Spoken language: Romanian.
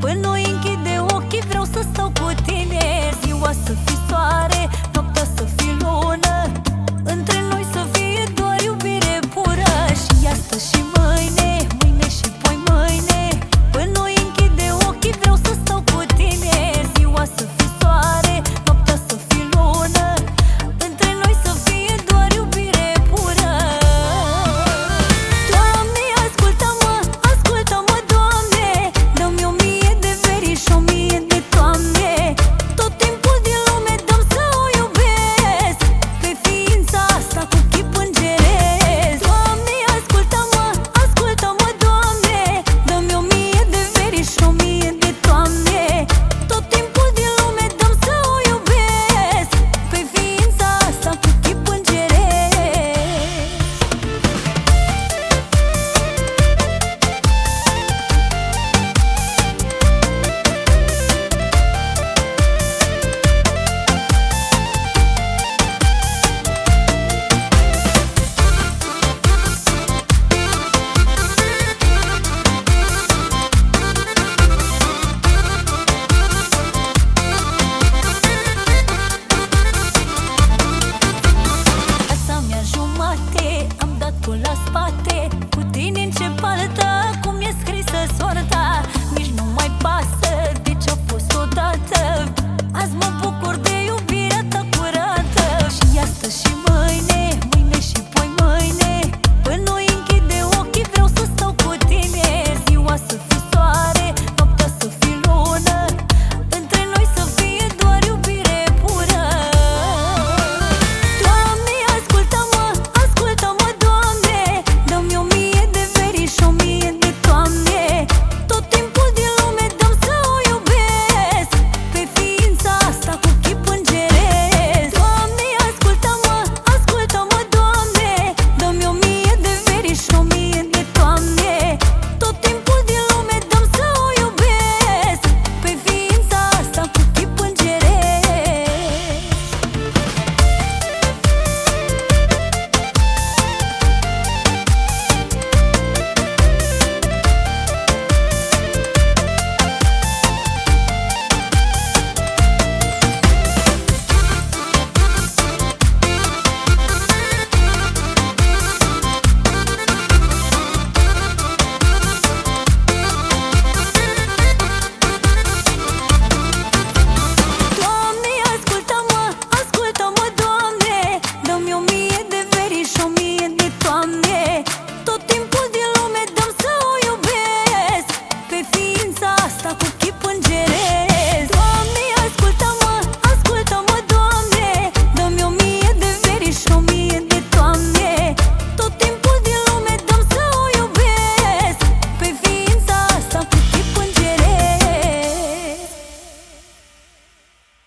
Până noi închide ochii vreau să stau cu tine. Ziua să fii